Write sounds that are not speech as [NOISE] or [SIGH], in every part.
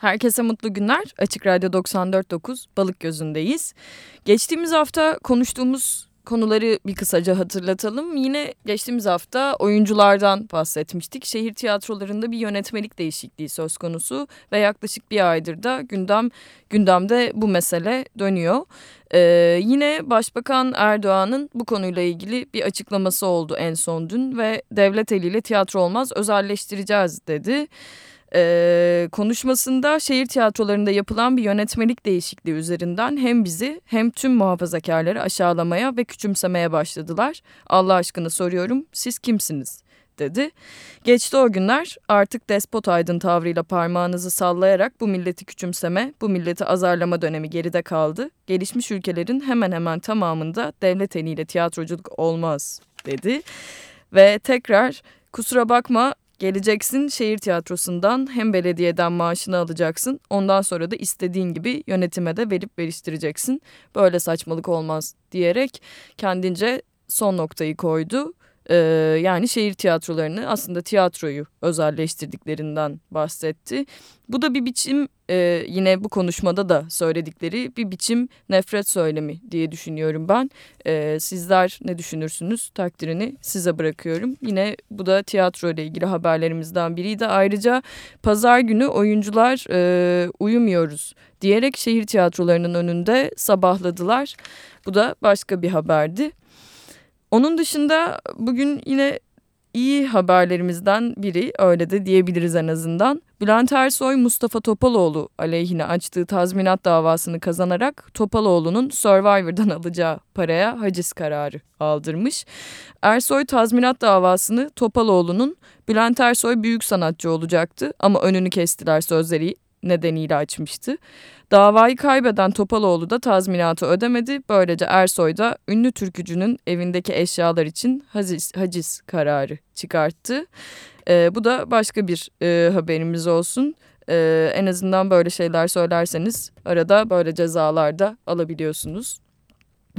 Herkese mutlu günler. Açık Radyo 94.9 Balık Gözü'ndeyiz. Geçtiğimiz hafta konuştuğumuz konuları bir kısaca hatırlatalım. Yine geçtiğimiz hafta oyunculardan bahsetmiştik. Şehir tiyatrolarında bir yönetmelik değişikliği söz konusu ve yaklaşık bir aydır da gündem gündemde bu mesele dönüyor. Ee, yine Başbakan Erdoğan'ın bu konuyla ilgili bir açıklaması oldu en son dün ve devlet eliyle tiyatro olmaz özelleştireceğiz dedi. Ee, konuşmasında şehir tiyatrolarında yapılan bir yönetmelik değişikliği üzerinden hem bizi hem tüm muhafazakarları aşağılamaya ve küçümsemeye başladılar. Allah aşkına soruyorum siz kimsiniz? dedi. Geçti o günler artık despot aydın tavrıyla parmağınızı sallayarak bu milleti küçümseme, bu milleti azarlama dönemi geride kaldı. Gelişmiş ülkelerin hemen hemen tamamında devlet eliyle tiyatroculuk olmaz dedi. Ve tekrar kusura bakma Geleceksin şehir tiyatrosundan hem belediyeden maaşını alacaksın. Ondan sonra da istediğin gibi yönetime de verip veriştireceksin. Böyle saçmalık olmaz diyerek kendince son noktayı koydu. Ee, yani şehir tiyatrolarını aslında tiyatroyu özelleştirdiklerinden bahsetti. Bu da bir biçim e, yine bu konuşmada da söyledikleri bir biçim nefret söylemi diye düşünüyorum ben. E, sizler ne düşünürsünüz takdirini size bırakıyorum. Yine bu da tiyatro ile ilgili haberlerimizden biriydi. Ayrıca pazar günü oyuncular e, uyumuyoruz diyerek şehir tiyatrolarının önünde sabahladılar. Bu da başka bir haberdi. Onun dışında bugün yine iyi haberlerimizden biri öyle de diyebiliriz en azından. Bülent Ersoy Mustafa Topaloğlu aleyhine açtığı tazminat davasını kazanarak Topaloğlu'nun Survivor'dan [LAUGHS] alacağı paraya haciz kararı aldırmış. Ersoy tazminat davasını Topaloğlu'nun Bülent Ersoy büyük sanatçı olacaktı ama önünü kestiler sözleri nedeniyle açmıştı. Davayı kaybeden Topaloğlu da tazminatı ödemedi. Böylece Ersoy da ünlü türkücünün evindeki eşyalar için haciz, haciz kararı çıkarttı. E, bu da başka bir e, haberimiz olsun. E, en azından böyle şeyler söylerseniz arada böyle cezalar da alabiliyorsunuz.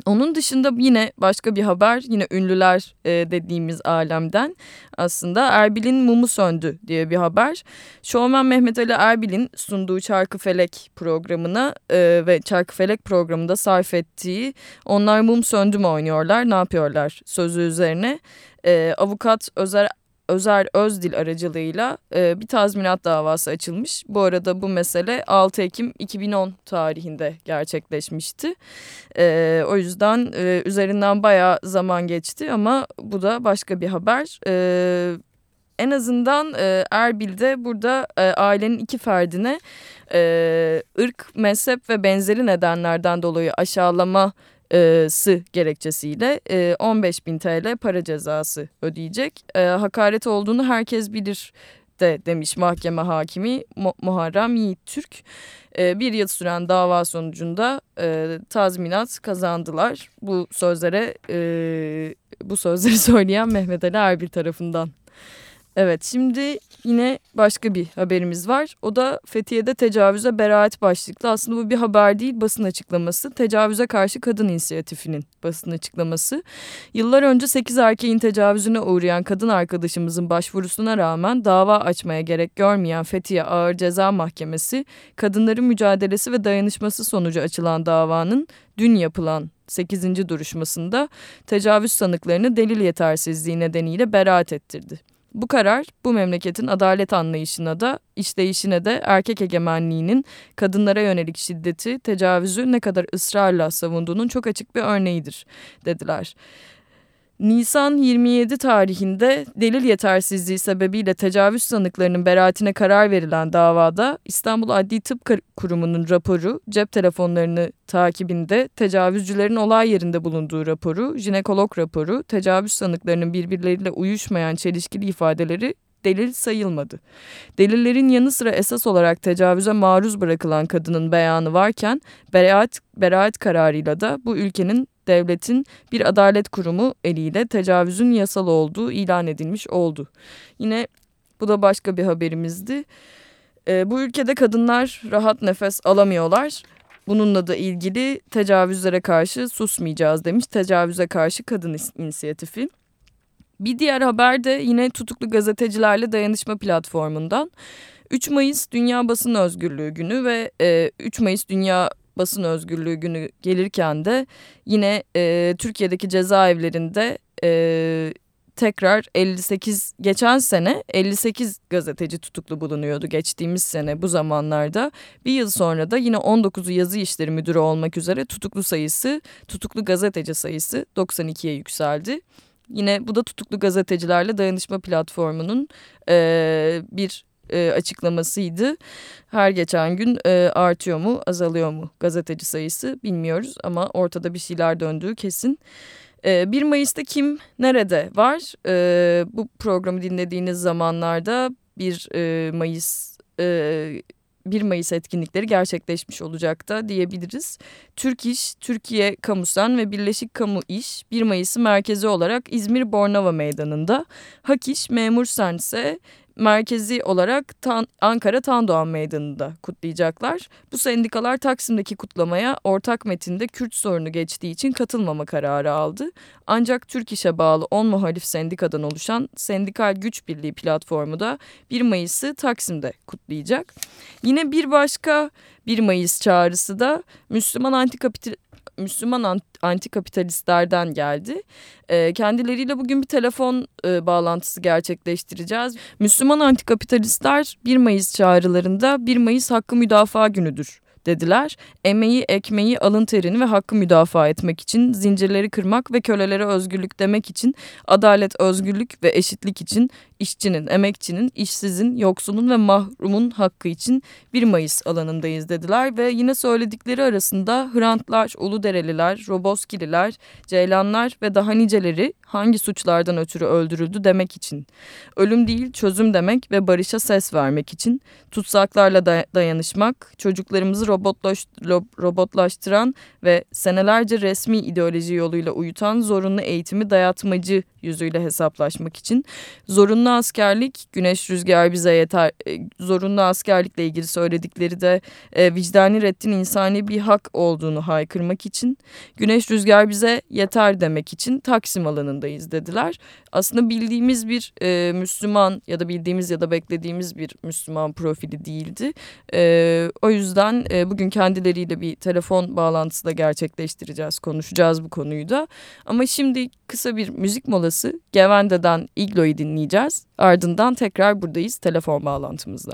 Onun dışında yine başka bir haber yine ünlüler e, dediğimiz alemden aslında Erbil'in mumu söndü diye bir haber. Şovmen Mehmet Ali Erbil'in sunduğu Çarkı Felek programına e, ve Çarkı Felek programında sarf ettiği onlar mum söndü mü oynuyorlar ne yapıyorlar sözü üzerine e, avukat Özer Özer Özdil aracılığıyla e, bir tazminat davası açılmış. Bu arada bu mesele 6 Ekim 2010 tarihinde gerçekleşmişti. E, o yüzden e, üzerinden bayağı zaman geçti ama bu da başka bir haber. E, en azından e, Erbil'de burada e, ailenin iki ferdine e, ırk, mezhep ve benzeri nedenlerden dolayı aşağılama sı gerekçesiyle 15 bin TL para cezası ödeyecek. Hakaret olduğunu herkes bilir de demiş mahkeme hakimi Muharrem Yiğit Türk. Bir yıl süren dava sonucunda tazminat kazandılar. Bu sözlere bu sözleri [LAUGHS] söyleyen Mehmet Ali Erbil tarafından. Evet şimdi yine başka bir haberimiz var. O da Fethiye'de tecavüze beraat başlıklı. Aslında bu bir haber değil basın açıklaması. Tecavüze karşı kadın inisiyatifinin basın açıklaması. Yıllar önce 8 erkeğin tecavüzüne uğrayan kadın arkadaşımızın başvurusuna rağmen dava açmaya gerek görmeyen Fethiye Ağır Ceza Mahkemesi kadınların mücadelesi ve dayanışması sonucu açılan davanın dün yapılan 8. duruşmasında tecavüz sanıklarını delil yetersizliği nedeniyle beraat ettirdi. Bu karar bu memleketin adalet anlayışına da işleyişine de erkek egemenliğinin kadınlara yönelik şiddeti, tecavüzü ne kadar ısrarla savunduğunun çok açık bir örneğidir dediler. Nisan 27 tarihinde delil yetersizliği sebebiyle tecavüz sanıklarının beraatine karar verilen davada İstanbul Adli Tıp Kurumu'nun raporu, cep telefonlarını takibinde tecavüzcülerin olay yerinde bulunduğu raporu, jinekolog raporu, tecavüz sanıklarının birbirleriyle uyuşmayan çelişkili ifadeleri delil sayılmadı. Delillerin yanı sıra esas olarak tecavüze maruz bırakılan kadının beyanı varken beraat, beraat kararıyla da bu ülkenin devletin bir adalet kurumu eliyle tecavüzün yasal olduğu ilan edilmiş oldu. Yine bu da başka bir haberimizdi. E, bu ülkede kadınlar rahat nefes alamıyorlar. Bununla da ilgili tecavüzlere karşı susmayacağız demiş Tecavüze Karşı Kadın İnisiyatifi. Bir diğer haber de yine tutuklu gazetecilerle dayanışma platformundan. 3 Mayıs Dünya Basın Özgürlüğü Günü ve e, 3 Mayıs Dünya Basın Özgürlüğü Günü gelirken de yine e, Türkiye'deki cezaevlerinde e, tekrar 58 geçen sene 58 gazeteci tutuklu bulunuyordu geçtiğimiz sene bu zamanlarda. Bir yıl sonra da yine 19'u yazı işleri müdürü olmak üzere tutuklu sayısı tutuklu gazeteci sayısı 92'ye yükseldi. Yine bu da tutuklu gazetecilerle dayanışma platformunun e, bir e, açıklamasıydı. Her geçen gün e, artıyor mu azalıyor mu gazeteci sayısı bilmiyoruz ama ortada bir şeyler döndüğü kesin. 1 Mayıs'ta kim nerede var? Bu programı dinlediğiniz zamanlarda 1 Mayıs 1 Mayıs etkinlikleri gerçekleşmiş olacak da diyebiliriz. Türk İş, Türkiye Kamusen ve Birleşik Kamu İş 1 Mayıs'ı merkezi olarak İzmir Bornova Meydanı'nda. Hak İş, Memur Sen ise merkezi olarak Tan Ankara Tandoğan Meydanı'nda kutlayacaklar. Bu sendikalar Taksim'deki kutlamaya ortak metinde Kürt sorunu geçtiği için katılmama kararı aldı. Ancak Türk İş'e bağlı 10 muhalif sendikadan oluşan Sendikal Güç Birliği platformu da 1 Mayıs'ı Taksim'de kutlayacak. Yine bir başka 1 Mayıs çağrısı da Müslüman Antikapital Müslüman antikapitalistlerden geldi. E, kendileriyle bugün bir telefon e, bağlantısı gerçekleştireceğiz. Müslüman antikapitalistler 1 Mayıs çağrılarında 1 Mayıs hakkı müdafaa günüdür dediler. Emeği, ekmeği, alın terini ve hakkı müdafaa etmek için, zincirleri kırmak ve kölelere özgürlük demek için, adalet, özgürlük ve eşitlik için, işçinin, emekçinin, işsizin, yoksulun ve mahrumun hakkı için 1 Mayıs alanındayız dediler ve yine söyledikleri arasında Hrantlar, Uludereliler, Roboskililer, Ceylanlar ve daha niceleri hangi suçlardan ötürü öldürüldü demek için, ölüm değil çözüm demek ve barışa ses vermek için, tutsaklarla dayanışmak, çocuklarımızı robotlaş, robotlaştıran ve senelerce resmi ideoloji yoluyla uyutan zorunlu eğitimi dayatmacı yüzüyle hesaplaşmak için zorunlu askerlik güneş rüzgar bize yeter e, zorunlu askerlikle ilgili söyledikleri de e, vicdani reddin insani bir hak olduğunu haykırmak için güneş rüzgar bize yeter demek için Taksim alanındayız dediler. Aslında bildiğimiz bir e, Müslüman ya da bildiğimiz ya da beklediğimiz bir Müslüman profili değildi. E, o yüzden e, bugün kendileriyle bir telefon bağlantısı da gerçekleştireceğiz konuşacağız bu konuyu da. Ama şimdi kısa bir müzik molası Gevende'den Iglo'yu dinleyeceğiz. Ardından tekrar buradayız telefon bağlantımızda.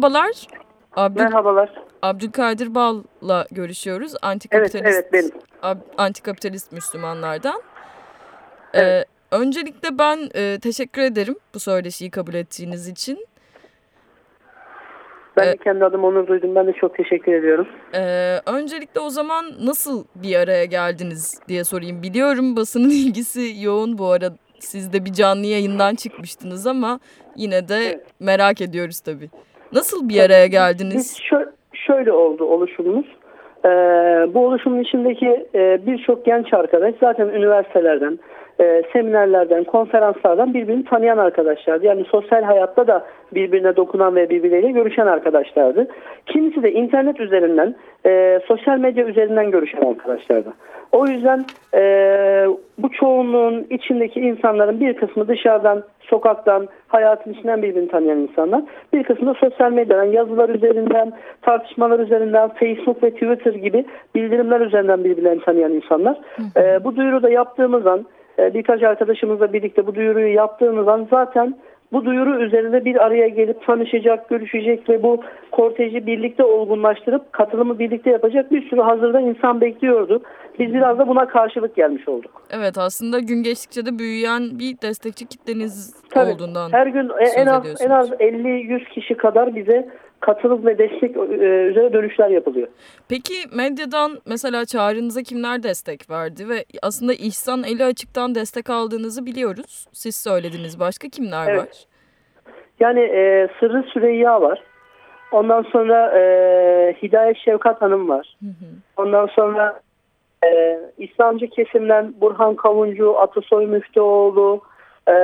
Merhabalar. Abdül, Merhabalar. Abdülkadir Bal'la görüşüyoruz. Antikapitalist, evet, evet benim. Antikapitalist Müslümanlardan. Ee, evet. Ee, öncelikle ben e, teşekkür ederim bu söyleşiyi kabul ettiğiniz için. Ben de kendi adım onur duydum. Ben de çok teşekkür ediyorum. Ee, öncelikle o zaman nasıl bir araya geldiniz diye sorayım. Biliyorum basının [LAUGHS] ilgisi yoğun bu arada. Siz de bir canlı yayından çıkmıştınız ama yine de evet. merak ediyoruz tabii. Nasıl bir araya geldiniz? Biz şö şöyle oldu oluşumumuz. Ee, bu oluşumun içindeki e, birçok genç arkadaş zaten üniversitelerden, e, seminerlerden, konferanslardan birbirini tanıyan arkadaşlardı. Yani sosyal hayatta da birbirine dokunan ve birbirleriyle görüşen arkadaşlardı. Kimisi de internet üzerinden, e, sosyal medya üzerinden görüşen arkadaşlardı. O yüzden e, bu çoğunluğun içindeki insanların bir kısmı dışarıdan, sokaktan, hayatın içinden birbirini tanıyan insanlar. Bir kısmı da sosyal medyadan, yazılar üzerinden, tartışmalar üzerinden, Facebook ve Twitter gibi bildirimler üzerinden birbirlerini tanıyan insanlar. E, bu duyuru da yaptığımız an birkaç arkadaşımızla birlikte bu duyuruyu yaptığımız an zaten bu duyuru üzerinde bir araya gelip tanışacak, görüşecek ve bu korteji birlikte olgunlaştırıp katılımı birlikte yapacak bir sürü hazırda insan bekliyordu. Biz biraz da buna karşılık gelmiş olduk. Evet aslında gün geçtikçe de büyüyen bir destekçi kitleniz Tabii, olduğundan Her gün en az en az 50-100 kişi kadar bize katılım ve destek e, üzere dönüşler yapılıyor. Peki medyadan mesela çağrınıza kimler destek verdi ve aslında İhsan Eli Açık'tan destek aldığınızı biliyoruz. Siz söylediniz. Başka kimler evet. var? Yani e, Sırrı Süreyya var. Ondan sonra e, Hidayet Şevkat Hanım var. Hı hı. Ondan sonra e, İslamcı kesimden Burhan Kavuncu, Atasoy Müftüoğlu, e,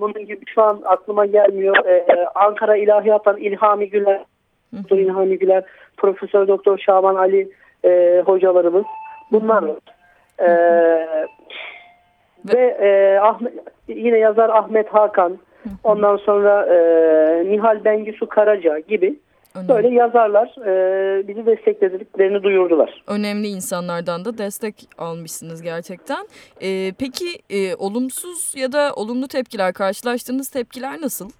bunun gibi şu an aklıma gelmiyor. E, Ankara İlahiyat'tan İlhami Güler, Doktor İlhami Güler, Profesör Doktor Şaban Ali e, hocalarımız. Bunlar var. E, ve e, Ahmet, yine yazar Ahmet Hakan, ondan sonra e, Nihal Bengisu Karaca gibi Önemli. Böyle yazarlar e, bizi desteklediklerini duyurdular. Önemli insanlardan da destek almışsınız gerçekten. E, peki e, olumsuz ya da olumlu tepkiler, karşılaştığınız tepkiler nasıl?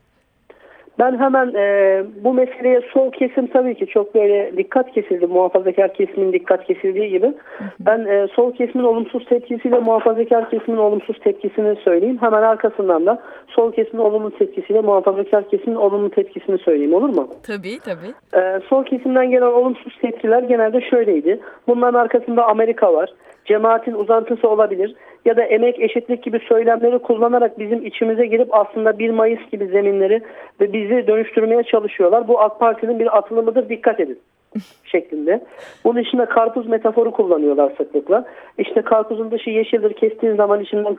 Ben hemen e, bu meseleye sol kesim tabii ki çok böyle dikkat kesildi. Muhafazakar kesimin dikkat kesildiği gibi. Ben e, sol kesimin olumsuz tepkisiyle muhafazakar kesimin olumsuz tepkisini söyleyeyim. Hemen arkasından da sol kesimin olumlu tepkisiyle muhafazakar kesimin olumlu tepkisini söyleyeyim olur mu? Tabii tabii. E, sol kesimden gelen olumsuz tepkiler genelde şöyleydi. Bunların arkasında Amerika var cemaatin uzantısı olabilir ya da emek eşitlik gibi söylemleri kullanarak bizim içimize girip aslında 1 Mayıs gibi zeminleri ve bizi dönüştürmeye çalışıyorlar. Bu AK Parti'nin bir atılımıdır dikkat edin [LAUGHS] şeklinde. Bunun içinde karpuz metaforu kullanıyorlar sıklıkla. İşte karpuzun dışı yeşildir kestiğin zaman içinden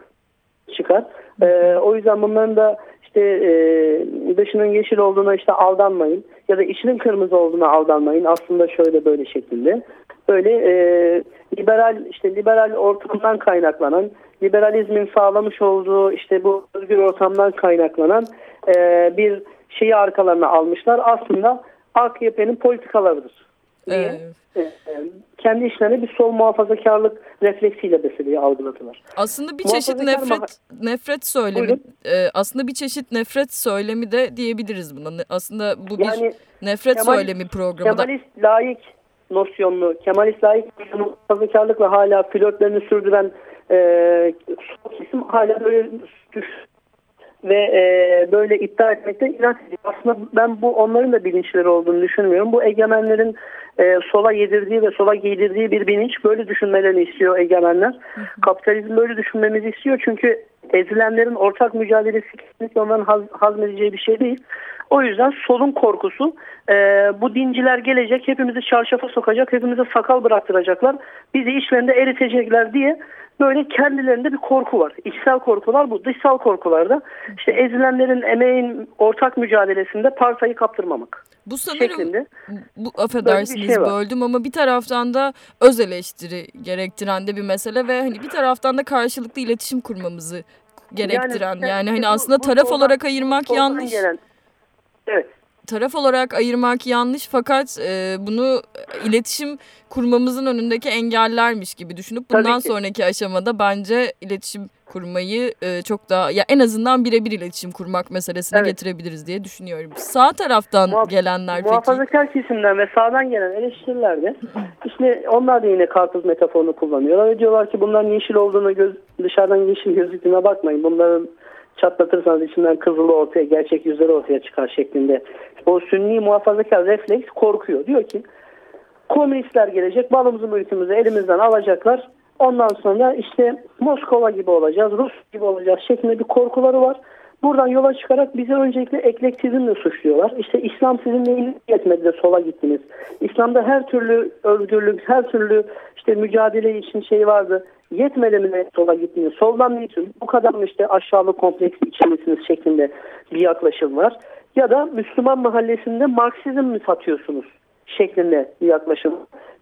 çıkar. Ee, o yüzden bunların da işte e, dışının yeşil olduğuna işte aldanmayın ya da içinin kırmızı olduğuna aldanmayın. Aslında şöyle böyle şeklinde. Böyle e, liberal işte liberal ortamdan kaynaklanan, liberalizmin sağlamış olduğu işte bu özgür ortamdan kaynaklanan e, bir şeyi arkalarına almışlar. Aslında AKP'nin politikalarıdır. Evet. E, kendi işlerine bir sol muhafazakarlık refleksiyle meseleyi algıladılar. Aslında bir çeşit nefret nefret söylemi e, aslında bir çeşit nefret söylemi de diyebiliriz buna. Aslında bu bir yani, nefret Kemal, söylemi programı Kemalist layık nosyonlu, Kemalist layık muhafazakarlıkla hala flörtlerini sürdüren e, kesim hala böyle düş ve e, böyle iddia etmekte inat. Aslında ben bu onların da bilinçleri olduğunu düşünmüyorum. Bu egemenlerin e, sola yedirdiği ve sola giydirdiği bir bilinç böyle düşünmelerini istiyor egemenler. Kapitalizm böyle düşünmemizi istiyor çünkü ezilenlerin ortak mücadelesi kesinlikle onların haz, hazmedeceği bir şey değil. O yüzden solun korkusu e, bu dinciler gelecek hepimizi çarşafa sokacak hepimize sakal bıraktıracaklar bizi işlerinde eritecekler diye böyle kendilerinde bir korku var. İçsel korkular bu. Dışsal korkularda işte ezilenlerin emeğin ortak mücadelesinde parçayı kaptırmamak. Bu sanırım şeklinde. bu affedersiniz şey böldüm ama bir taraftan da öz eleştiri gerektiren de bir mesele ve hani bir taraftan da karşılıklı iletişim kurmamızı gerektiren yani, yani hani aslında bu, taraf bu, olarak ayırmak yanlış. Gelen, evet. Taraf olarak ayırmak yanlış fakat e, bunu iletişim kurmamızın önündeki engellermiş gibi düşünüp bundan sonraki aşamada bence iletişim kurmayı e, çok daha ya en azından birebir iletişim kurmak meselesine evet. getirebiliriz diye düşünüyorum. Sağ taraftan Muhaf gelenler peki. Muhafazakar kesimden ve sağdan gelen eleştirilerde işte onlar da yine karpuz metaforunu kullanıyorlar ve diyorlar ki bunların yeşil olduğunu göz, dışarıdan yeşil gözüktüğüne bakmayın. Bunların çatlatırsanız içinden kızılı ortaya gerçek yüzleri ortaya çıkar şeklinde. O sünni muhafazakar refleks korkuyor. Diyor ki komünistler gelecek balımızı mülkümüzü elimizden alacaklar Ondan sonra işte Moskova gibi olacağız, Rus gibi olacağız şeklinde bir korkuları var. Buradan yola çıkarak bizi öncelikle eklektizmle suçluyorlar. İşte İslam sizin neyini yetmedi de sola gittiniz. İslam'da her türlü özgürlük, her türlü işte mücadele için şey vardı. Yetmedi mi de sola gittiniz? Soldan niçin? Bu kadar mı işte aşağılık kompleksi içindesiniz şeklinde bir yaklaşım var. Ya da Müslüman mahallesinde Marksizm mi satıyorsunuz şeklinde bir yaklaşım.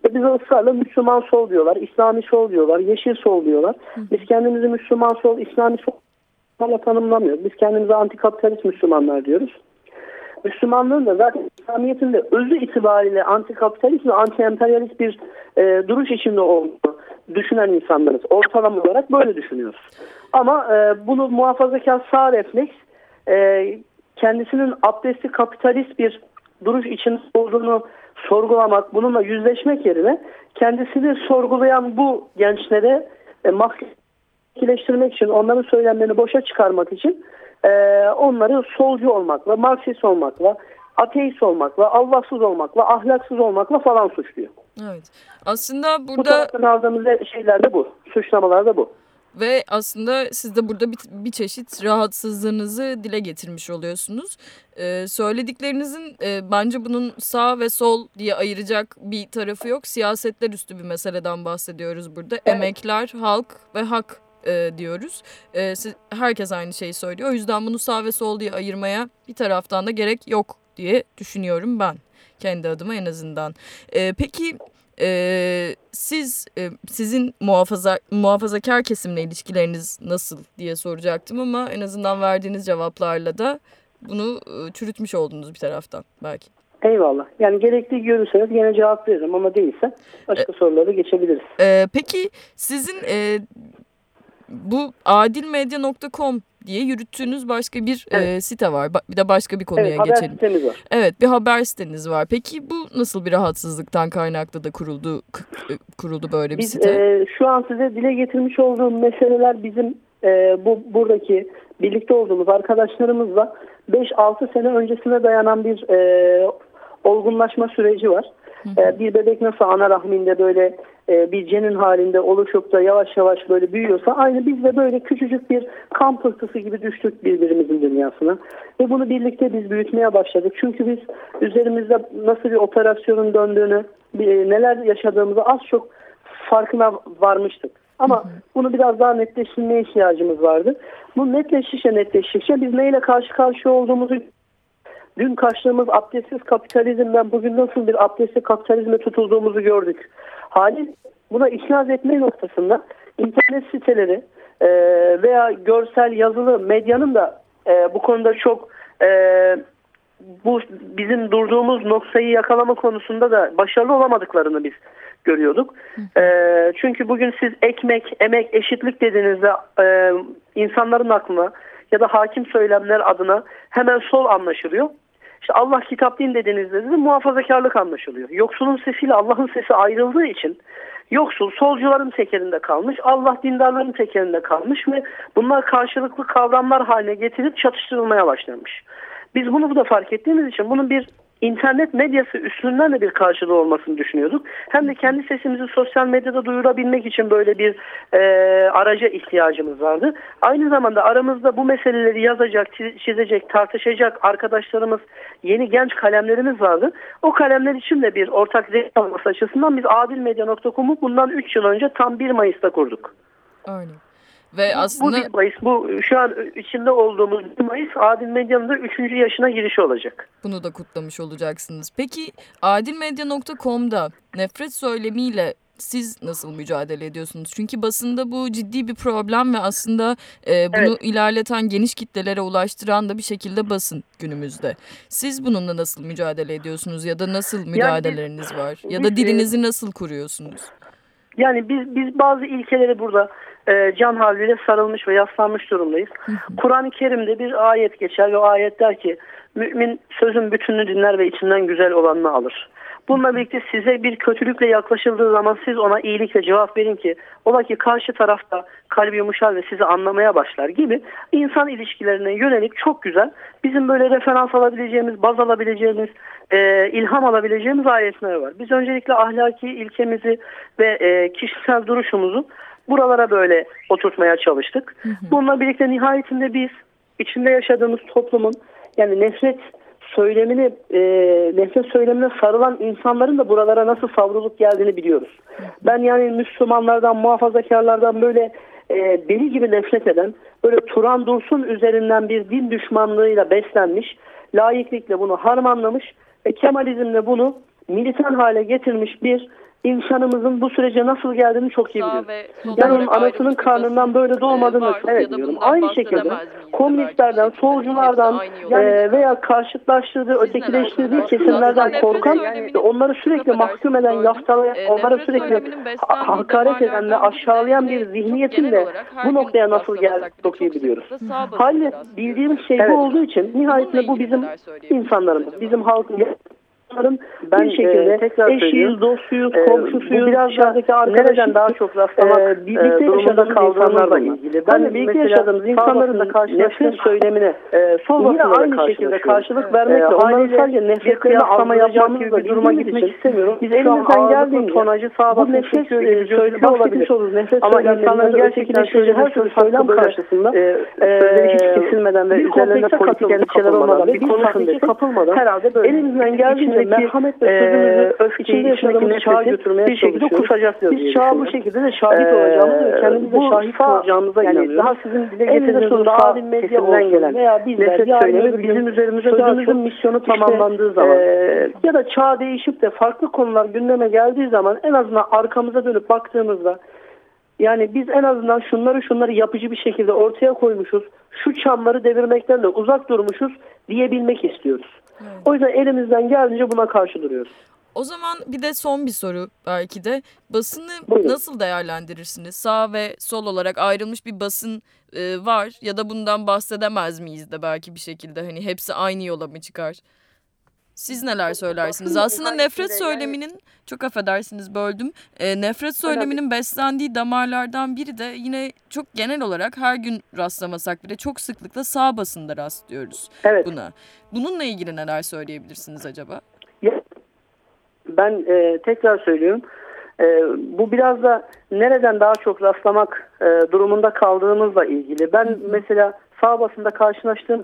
Ve bize ısrarla Müslüman sol diyorlar, İslami sol diyorlar, yeşil sol diyorlar. Biz kendimizi Müslüman sol, İslami sol tanımlamıyoruz. Biz kendimize antikapitalist Müslümanlar diyoruz. Müslümanlığın da zaten İslamiyet'in de özü itibariyle antikapitalist ve anti-emperyalist bir e, duruş içinde olduğunu düşünen insanlarız. Ortalama olarak böyle düşünüyoruz. Ama e, bunu muhafazakar sağ refleks e, kendisinin abdesti kapitalist bir duruş içinde olduğunu sorgulamak, bununla yüzleşmek yerine kendisini sorgulayan bu gençlere e, mahkeleştirmek için, onların söylemlerini boşa çıkarmak için e, onları solcu olmakla, Marksist olmakla, ateist olmakla, Allahsız olmakla, ahlaksız olmakla falan suçluyor. Evet. Aslında burada... Bu aldığımız şeyler de bu. Suçlamalar da bu. Ve aslında siz de burada bir, bir çeşit rahatsızlığınızı dile getirmiş oluyorsunuz. Ee, söylediklerinizin e, bence bunun sağ ve sol diye ayıracak bir tarafı yok. Siyasetler üstü bir meseleden bahsediyoruz burada. Evet. Emekler, halk ve hak e, diyoruz. E, siz, herkes aynı şeyi söylüyor. O yüzden bunu sağ ve sol diye ayırmaya bir taraftan da gerek yok diye düşünüyorum ben. Kendi adıma en azından. E, peki ee, siz e, sizin muhafaza muhafazakar kesimle ilişkileriniz nasıl diye soracaktım ama en azından verdiğiniz cevaplarla da bunu e, çürütmüş oldunuz bir taraftan belki. Eyvallah. Yani gerekli görürseniz yine cevap veririm ama değilse başka e, soruları geçebiliriz. E, peki sizin e, bu adilmedya.com diye yürüttüğünüz başka bir evet. e, site var. Bir de başka bir konuya evet, geçelim. Sitemiz var. Evet bir haber siteniz var. Peki bu nasıl bir rahatsızlıktan kaynaklı da kuruldu e, kuruldu böyle bir Biz, site? E, şu an size dile getirmiş olduğum meseleler bizim e, bu buradaki birlikte olduğumuz arkadaşlarımızla 5-6 sene öncesine dayanan bir e, olgunlaşma süreci var. Hı hı. E, bir bebek nasıl ana rahminde böyle e, bir cenin halinde oluşup da yavaş yavaş böyle büyüyorsa aynı biz de böyle küçücük bir kan pıhtısı gibi düştük birbirimizin dünyasına. Ve bunu birlikte biz büyütmeye başladık. Çünkü biz üzerimizde nasıl bir operasyonun döndüğünü, neler yaşadığımızı az çok farkına varmıştık. Ama bunu biraz daha netleştirmeye ihtiyacımız vardı. Bu netleşişe netleştikçe biz neyle karşı karşıya olduğumuzu Dün kaçtığımız abdestsiz kapitalizmden bugün nasıl bir abdestli kapitalizme tutulduğumuzu gördük. Halin buna ikaz etme noktasında internet siteleri e, veya görsel yazılı medyanın da e, bu konuda çok e, bu bizim durduğumuz noktayı yakalama konusunda da başarılı olamadıklarını biz görüyorduk. E, çünkü bugün siz ekmek, emek, eşitlik dediğinizde e, insanların aklına ya da hakim söylemler adına hemen sol anlaşılıyor. İşte Allah kitap din dediğinizde de muhafazakarlık anlaşılıyor. Yoksulun sesiyle Allah'ın sesi ayrıldığı için yoksul solcuların tekerinde kalmış, Allah dindarların tekerinde kalmış ve bunlar karşılıklı kavramlar haline getirip çatıştırılmaya başlamış. Biz bunu da fark ettiğimiz için bunun bir internet medyası üstünden de bir karşılığı olmasını düşünüyorduk. Hem de kendi sesimizi sosyal medyada duyurabilmek için böyle bir e, araca ihtiyacımız vardı. Aynı zamanda aramızda bu meseleleri yazacak, çizecek, tartışacak arkadaşlarımız, yeni genç kalemlerimiz vardı. O kalemler için de bir ortak zevk alması açısından biz adilmedya.com'u bundan 3 yıl önce tam 1 Mayıs'ta kurduk. Aynen. Ve aslında... Bu 1 Mayıs, bu şu an içinde olduğumuz 1 Mayıs Adil Medya'nın da 3. yaşına giriş olacak. Bunu da kutlamış olacaksınız. Peki adilmedya.com'da nefret söylemiyle siz nasıl mücadele ediyorsunuz? Çünkü basında bu ciddi bir problem ve aslında e, bunu evet. ilerleten geniş kitlelere ulaştıran da bir şekilde basın günümüzde. Siz bununla nasıl mücadele ediyorsunuz ya da nasıl müdahaleleriniz yani, var? Ya da e, dilinizi nasıl kuruyorsunuz? Yani biz biz bazı ilkeleri burada e, can havliyle sarılmış ve yaslanmış durumdayız. Kur'an-ı Kerim'de bir ayet geçer ve o ayet der ki mümin sözün bütününü dinler ve içinden güzel olanını alır. Bununla birlikte size bir kötülükle yaklaşıldığı zaman siz ona iyilikle cevap verin ki ola ki karşı tarafta kalbi yumuşar ve sizi anlamaya başlar gibi insan ilişkilerine yönelik çok güzel bizim böyle referans alabileceğimiz, baz alabileceğimiz, e, ilham alabileceğimiz ayetler var. Biz öncelikle ahlaki ilkemizi ve e, kişisel duruşumuzu buralara böyle oturtmaya çalıştık. Bununla birlikte nihayetinde biz içinde yaşadığımız toplumun yani nefret söylemini e, nefret söylemine sarılan insanların da buralara nasıl savrulup geldiğini biliyoruz. Ben yani Müslümanlardan, muhafazakarlardan böyle e, deli gibi nefret eden, böyle Turan Dursun üzerinden bir din düşmanlığıyla beslenmiş, laiklikle bunu harmanlamış ve Kemalizmle bunu militan hale getirmiş bir insanımızın bu sürece nasıl geldiğini çok iyi biliyoruz. Yani onun anasının karnından böyle doğmadığını evet diyorum. Aynı şekilde komünistlerden, solculardan e, veya karşıtlaştırdığı, ötekileştirdiği kesimlerden korkan ve onları sürekli mahkum eden, yaftalayan, e, onlara sürekli hakaret eden ve aşağılayan bir zihniyetin de bu noktaya nasıl geldiğini çok iyi biliyoruz. Halde bildiğimiz şey bu olduğu için nihayetinde bu bizim insanlarımız, bizim halkımız insanların ben bir şekilde e, tekrar eşiyiz, dostuyuz, e, komşusuyuz, biraz dışarıdaki arkadaşlardan daha çok rastlamak e, birlikte e, insanlarla ilgili. Ben de birlikte yaşadığımız insanların da karşılaştığım söylemine e, sol yine aynı şekilde karşılık vermekle e, onların sadece nefretlerini atlama yapmamız bir duruma gitmek istemiyorum. Biz elimizden geldiğince tonajı sağ bu nefret söylemi olabilir. Ama insanların gerçekten şöyle her türlü söylem karşısında sözleri hiç kesilmeden ve üzerlerine politik endişeler olmadan bir konuşun kapılmadan herhalde böyle elimizden geldiğince merhametle sözümüzü öfkeyi yaşadığımız çağa götürmeye bir şekilde kusacağız diye Biz çağa bu şekilde de şahit ee, olacağımız ve kendimize şahit olacağımıza yani inanıyoruz. Daha sizin dile getirdiğiniz medya olsun gelen veya bizler söylemi bizim üzerimize sözümüzün misyonu tamamlandığı işte, zaman e, ya da çağ değişip de farklı konular gündeme geldiği zaman en azından arkamıza dönüp baktığımızda yani biz en azından şunları şunları yapıcı bir şekilde ortaya koymuşuz. Şu çamları devirmekten de uzak durmuşuz diyebilmek istiyoruz. Evet. O yüzden elimizden geldiğince buna karşı duruyoruz. O zaman bir de son bir soru belki de. Basını Buyurun. nasıl değerlendirirsiniz? Sağ ve sol olarak ayrılmış bir basın e, var ya da bundan bahsedemez miyiz de belki bir şekilde hani hepsi aynı yola mı çıkar? Siz neler söylersiniz? Aslında nefret söyleminin çok affedersiniz böldüm. E, nefret söyleminin beslendiği damarlardan biri de yine çok genel olarak her gün rastlamasak bile çok sıklıkla sağ basında rastlıyoruz evet. buna. Bununla ilgili neler söyleyebilirsiniz acaba? Ben e, tekrar söylüyorum. E, bu biraz da nereden daha çok rastlamak e, durumunda kaldığımızla ilgili. Ben mesela sağ basında karşılaştığım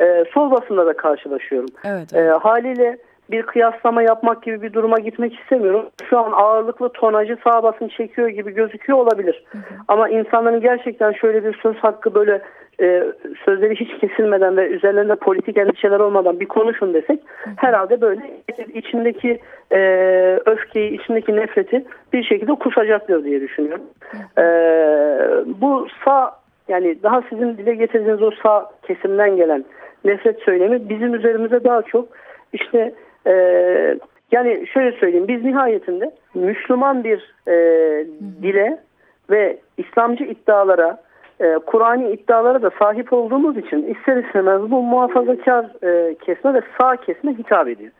e, sol basında da karşılaşıyorum. Evet, evet. E, haliyle bir kıyaslama yapmak gibi bir duruma gitmek istemiyorum. Şu an ağırlıklı tonajı sağ basın çekiyor gibi gözüküyor olabilir. Hı hı. Ama insanların gerçekten şöyle bir söz hakkı böyle e, sözleri hiç kesilmeden ve üzerlerinde politik endişeler olmadan bir konuşun desek hı hı. herhalde böyle içindeki e, öfkeyi, içindeki nefreti bir şekilde kusacaktır diye düşünüyorum. Hı hı. E, bu sağ yani daha sizin dile getirdiğiniz o sağ kesimden gelen nefret söylemi bizim üzerimize daha çok işte e, yani şöyle söyleyeyim biz nihayetinde Müslüman bir e, dile ve İslamcı iddialara e, Kur'an'i iddialara da sahip olduğumuz için ister istemez bu muhafazakar e, kesme ve sağ kesme hitap ediyor.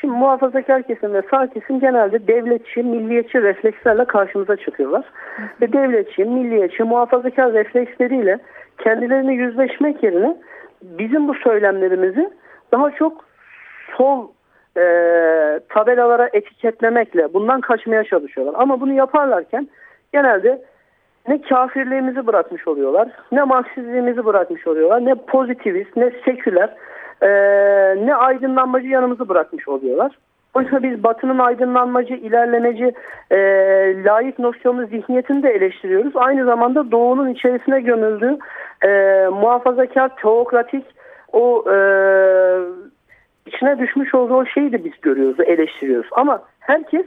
Şimdi muhafazakar kesim ve sağ kesim genelde devletçi, milliyetçi reflekslerle karşımıza çıkıyorlar. Ve devletçi, milliyetçi, muhafazakar refleksleriyle kendilerini yüzleşmek yerine bizim bu söylemlerimizi daha çok sol e, tabelalara etiketlemekle bundan kaçmaya çalışıyorlar. Ama bunu yaparlarken genelde ne kafirliğimizi bırakmış oluyorlar, ne Marksizliğimizi bırakmış oluyorlar, ne pozitivist, ne seküler, e, ne aydınlanmacı yanımızı bırakmış oluyorlar. Oysa biz batının aydınlanmacı, ilerlemeci, e, layık nosyonlu zihniyetini de eleştiriyoruz. Aynı zamanda doğunun içerisine gömüldüğü e, muhafazakar, teokratik o e, içine düşmüş olduğu şeyi de biz görüyoruz, eleştiriyoruz. Ama herkes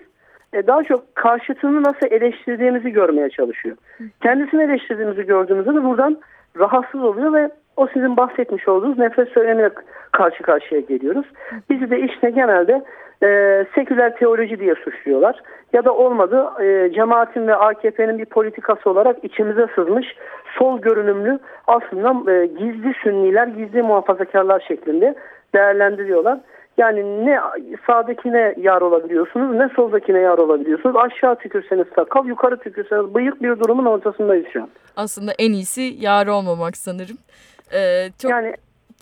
e, daha çok karşıtını nasıl eleştirdiğimizi görmeye çalışıyor. Kendisini eleştirdiğimizi gördüğümüzde de buradan rahatsız oluyor ve o sizin bahsetmiş olduğunuz nefret söylemiyle karşı karşıya geliyoruz. Bizi de işte genelde e, seküler teoloji diye suçluyorlar. Ya da olmadı e, cemaatin ve AKP'nin bir politikası olarak içimize sızmış sol görünümlü aslında e, gizli sünniler, gizli muhafazakarlar şeklinde değerlendiriyorlar. Yani ne sağdakine yar olabiliyorsunuz ne soldakine yar olabiliyorsunuz. Aşağı tükürseniz sakal, yukarı tükürseniz bıyık bir durumun ortasındayız şu an. Aslında en iyisi yar olmamak sanırım. Ee, çok yani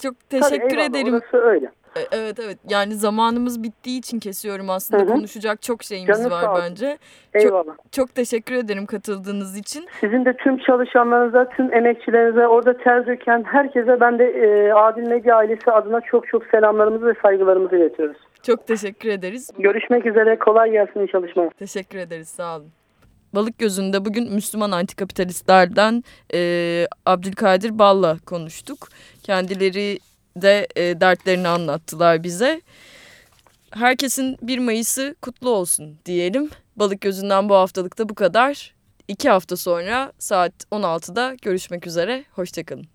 çok teşekkür tabii, ederim. Orası öyle. E, evet evet yani zamanımız bittiği için kesiyorum aslında Hı -hı. konuşacak çok şeyimiz Canım var bence. Eyvallah. Çok, çok teşekkür ederim katıldığınız için. Sizin de tüm çalışanlarınıza, tüm emekçilerinize, orada ter döken herkese ben de e, Adil Medya ailesi adına çok çok selamlarımızı ve saygılarımızı iletiyoruz. Çok teşekkür ederiz. Görüşmek üzere. Kolay gelsin çalışmalar. Teşekkür ederiz. Sağ olun. Balık Gözü'nde bugün Müslüman antikapitalistlerden e, Abdülkadir Balla konuştuk. Kendileri de e, dertlerini anlattılar bize. Herkesin 1 Mayıs'ı kutlu olsun diyelim. Balık Gözü'nden bu haftalıkta bu kadar. İki hafta sonra saat 16'da görüşmek üzere. Hoşçakalın.